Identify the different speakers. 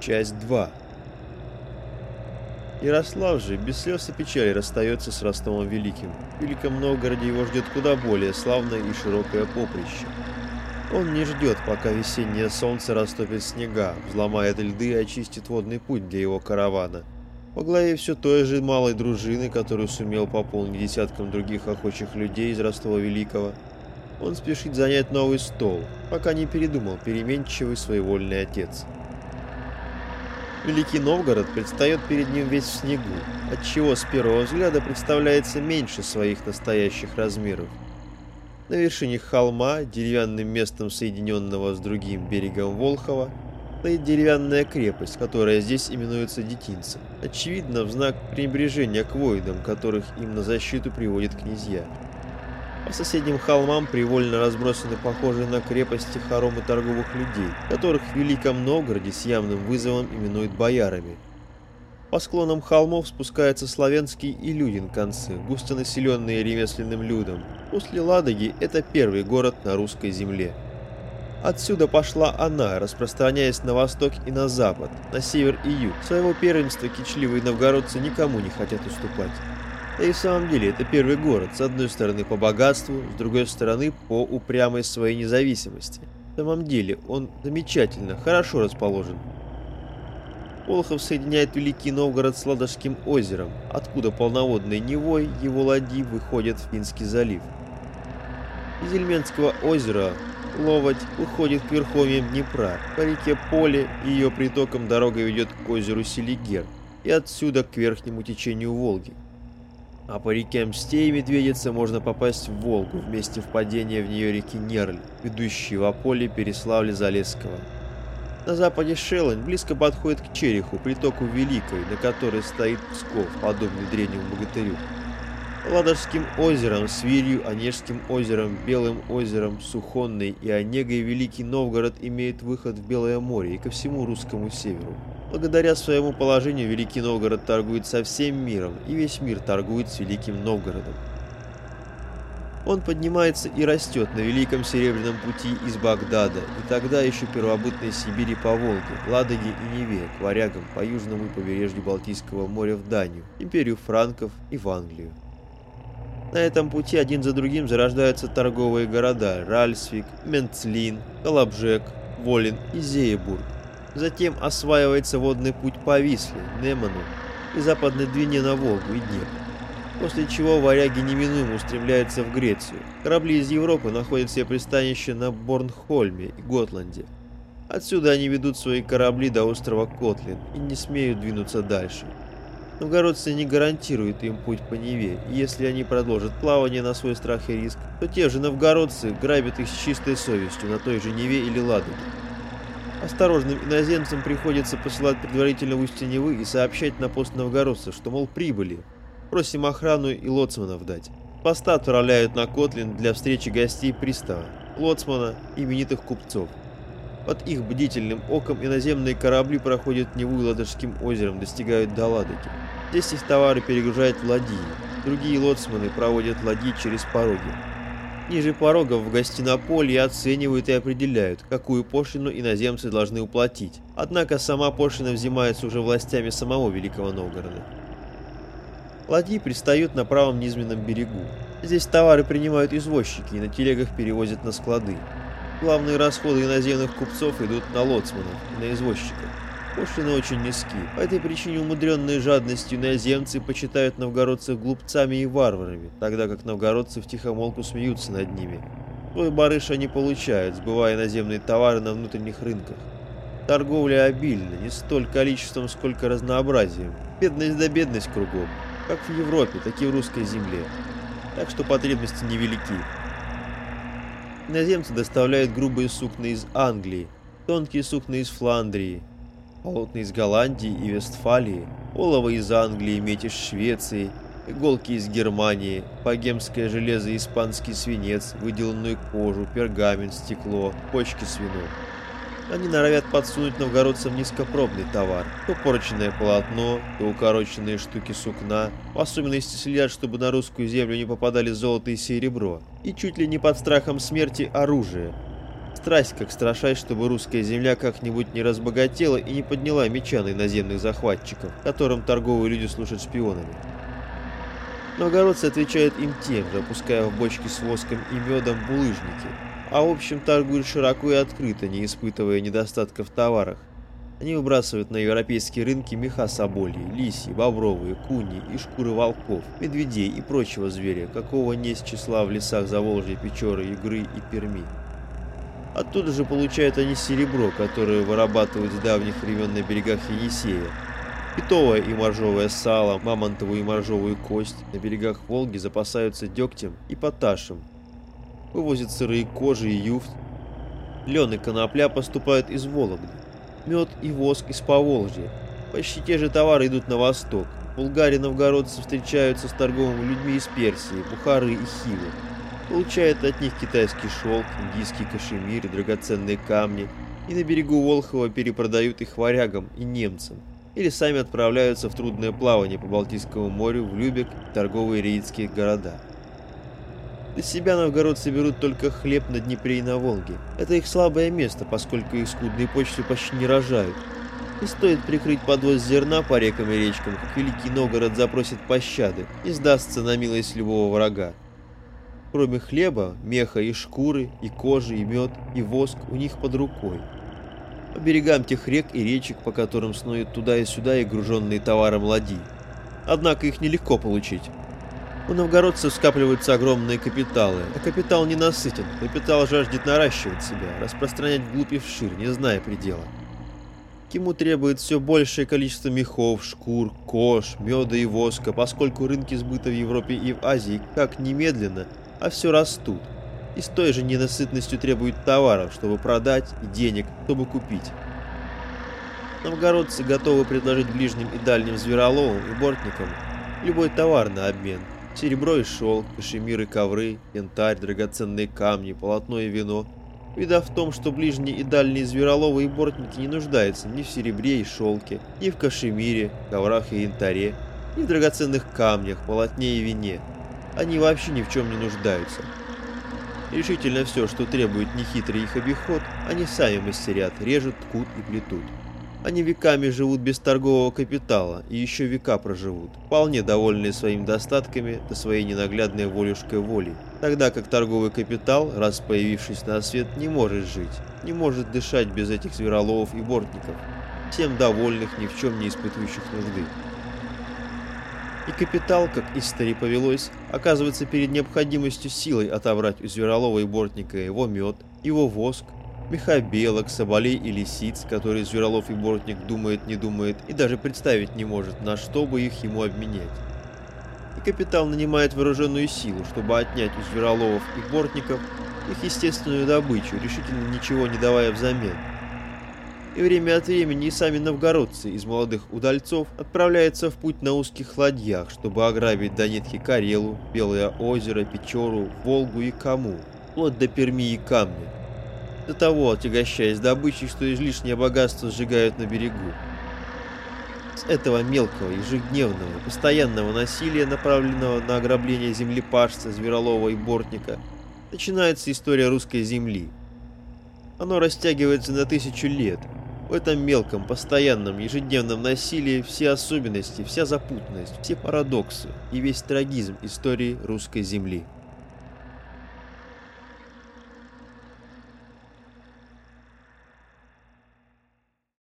Speaker 1: Часть 2 Ярослав же без слез и печали расстается с Ростовом Великим. В Великом Новгороде его ждет куда более славное и широкое поприще. Он не ждет, пока весеннее солнце растопит снега, взломает льды и очистит водный путь для его каравана. По главе все той же малой дружины, которую сумел пополнить десяткам других охочих людей из Ростова Великого, он спешит занять новый стол, пока не передумал переменчивый своевольный отец. Великий Новгород предстает перед ним весь в снегу, отчего с первого взгляда представляется меньше своих настоящих размеров. На вершине холма, деревянным местом соединенного с другим берегом Волхова, стоит деревянная крепость, которая здесь именуется Детинцем, очевидно в знак пренебрежения к воинам, которых им на защиту приводят князья. По соседним холмам привольно разбросаны похожие на крепости хоромы торговых людей, которых в Великом Новгороде с явным вызовом именуют боярами. По склонам холмов спускаются Славянский и Людин концы, густонаселенные ремесленным людом. После Ладоги это первый город на русской земле. Отсюда пошла она, распространяясь на восток и на запад, на север и юг. Своего первенства кичливые новгородцы никому не хотят уступать. Да и в самом деле это первый город, с одной стороны по богатству, с другой стороны по упрямой своей независимости. В самом деле он замечательно, хорошо расположен. Волхов соединяет Великий Новгород с Ладожским озером, откуда полноводной Невой его ладьи выходят в Финский залив. Из Ильменского озера Ловоть уходит к верховьям Днепра, по реке Поле и ее притокам дорога ведет к озеру Селигер и отсюда к верхнему течению Волги. А по реке Мсте и Медведице можно попасть в Волгу в месте впадения в нее реки Нерль, ведущей в Аполе Переславля-Залесского. На западе Шелань близко подходит к Череху, притоку Великой, на которой стоит Псков, подобный древнему богатырю. Ладожским озером, Свирью, Онежским озером, Белым озером, Сухонной и Онегой Великий Новгород имеет выход в Белое море и ко всему русскому северу. Благодаря своему положению Великий Новгород торгует со всем миром, и весь мир торгует с Великим Новгородом. Он поднимается и растет на Великом Серебряном пути из Багдада, и тогда еще первобытной Сибири по Волге, Ладоге и Неве, к варягам по южному побережью Балтийского моря в Данию, империю франков и в Англию. На этом пути один за другим зарождаются торговые города Ральсвик, Менцлин, Колобжек, Волин и Зеебург. Затем осваивается водный путь по Висле, Неману и западной Двине на Волгу и Днепр. После чего варяги неминуемо устремляются в Грецию. Корабли из Европы находят себе пристанище на Борнхольме и Готланде. Отсюда они ведут свои корабли до острова Котлин и не смеют двинуться дальше. Новгородцы не гарантируют им путь по Неве, и если они продолжат плавание на свой страх и риск, то те же новгородцы грабят их с чистой совестью на той же Неве или Ладоге. Осторожным иноземцам приходится посылать предварительно в устье Невы и сообщать на пост новгородцев, что, мол, прибыли. Просим охрану и лоцманов дать. Поста отправляют на Котлин для встречи гостей пристава, лоцмана, именитых купцов. Под их бдительным оком иноземные корабли проходят Неву и Ладожским озером, достигают до Ладоги. Здесь их товары перегружают в ладьи. Другие лоцманы проводят ладьи через пороги. Ниже порогов в гостинополье оценивают и определяют, какую пошлину иноземцы должны уплатить. Однако сама пошлина взимается уже властями самого Великого Новгорода. Ладьи пристают на правом низменном берегу. Здесь товары принимают извозчики и на телегах перевозят на склады. Главные расходы иноземных купцов идут на лоцманов и на извозчиков. Пошлины очень низки. По этой причине умудренные жадностью иноземцы почитают новгородцев глупцами и варварами, тогда как новгородцы втихомолку смеются над ними. Свой барыш они получают, сбывая иноземные товары на внутренних рынках. Торговля обильна, не столь количеством, сколько разнообразием. Бедность да бедность кругом, как в Европе, так и в русской земле. Так что потребности невелики. Иноземцы доставляют грубые сукна из Англии, тонкие сукна из Фландрии, полотна из Голландии и Вестфалии, олово из Англии, медь из Швеции, иголки из Германии, богемское железо и испанский свинец, выделанную кожу, пергамент, стекло, почки свиной. Они норовят подсунуть новгородцам низкопробный товар. То порочное полотно, то укороченные штуки сукна. В особенности следят, чтобы на русскую землю не попадали золото и серебро. И чуть ли не под страхом смерти оружие. Страсть, как страшась, чтобы русская земля как-нибудь не разбогатела и не подняла меча на иноземных захватчиков, которым торговые люди служат шпионами. Новгородцы отвечают им тем же, опуская в бочки с воском и медом булыжники, а в общем торгуют широко и открыто, не испытывая недостатков в товарах. Они выбрасывают на европейские рынки меха соболей, лисьи, бобровые, куни и шкуры волков, медведей и прочего зверя, какого нет числа в лесах Заволжья, Печоры, Игры и Перми. Оттуда же получают они серебро, которое вырабатывают с давних времен на берегах Енисея, Питовое и моржовое сало, мамонтовую и моржовую кость на берегах Волги запасаются дегтем и поташем. Вывозят сырые кожи и юфт. Лен и конопля поступают из Вологды. Мед и воск из Поволжья. Почти те же товары идут на восток. В Булгарии новгородцы встречаются с торговыми людьми из Персии, Бухары и Хивы. Получают от них китайский шелк, индийский кашемир и драгоценные камни. И на берегу Волхова перепродают их варягам и немцам или сами отправляются в трудное плавание по Балтийскому морю в Любек и торговые рейдские города. Для себя новгородцы берут только хлеб на Днепре и на Волге. Это их слабое место, поскольку их скудные почты почти не рожают. И стоит прикрыть подвоз зерна по рекам и речкам, как Великий Новгород запросит пощады и сдастся на милость любого врага. Кроме хлеба, меха и шкуры, и кожи, и мед, и воск у них под рукой по берегам тех рек и речек, по которым снуют туда и сюда и груженные товаром ладьи. Однако их нелегко получить. У новгородцев скапливаются огромные капиталы, а капитал не насытен, капитал жаждет наращивать себя, распространять вглубь и вширь, не зная предела. Ему требует все большее количество мехов, шкур, кож, меда и воска, поскольку рынки сбыта в Европе и в Азии как немедленно, а все растут и с той же ненасытностью требует товаров, чтобы продать, и денег, чтобы купить. Новгородцы готовы предложить ближним и дальним звероловам и бортникам любой товар на обмен. Серебро и шелк, кашемир и ковры, янтарь, драгоценные камни, полотно и вино. Беда в том, что ближние и дальние звероловы и бортники не нуждаются ни в серебре и шелке, ни в кашемире, коврах и янтаре, ни в драгоценных камнях, полотне и вине. Они вообще ни в чем не нуждаются. Решительно все, что требует нехитрый их обиход, они сами мастерят, режут, ткут и плетут. Они веками живут без торгового капитала и еще века проживут, вполне довольные своими достатками да своей ненаглядной волюшкой волей, тогда как торговый капитал, раз появившись на свет, не может жить, не может дышать без этих звероловов и бортников, всем довольных, ни в чем не испытывающих нужды. И капитал, как истори повелось, оказывается перед необходимостью силой отобрать у зверолова и бортника его мед, его воск, меха белок, соболей и лисиц, которые зверолов и бортник думает, не думает и даже представить не может, на что бы их ему обменять. И капитал нанимает вооруженную силу, чтобы отнять у звероловов и бортников их естественную добычу, решительно ничего не давая взамен – и время от времени и сами новгородцы из молодых удальцов отправляются в путь на узких ладьях, чтобы ограбить до Карелу, Белое озеро, Печору, Волгу и Каму, вплоть до Перми и Камня. До того отягощаясь добычей, что излишнее богатство сжигают на берегу. С этого мелкого, ежедневного, постоянного насилия, направленного на ограбление землепашца, зверолова и бортника, начинается история русской земли. Оно растягивается на тысячу лет – в этом мелком, постоянном, ежедневном насилии все особенности, вся запутанность, все парадоксы и весь трагизм истории русской земли.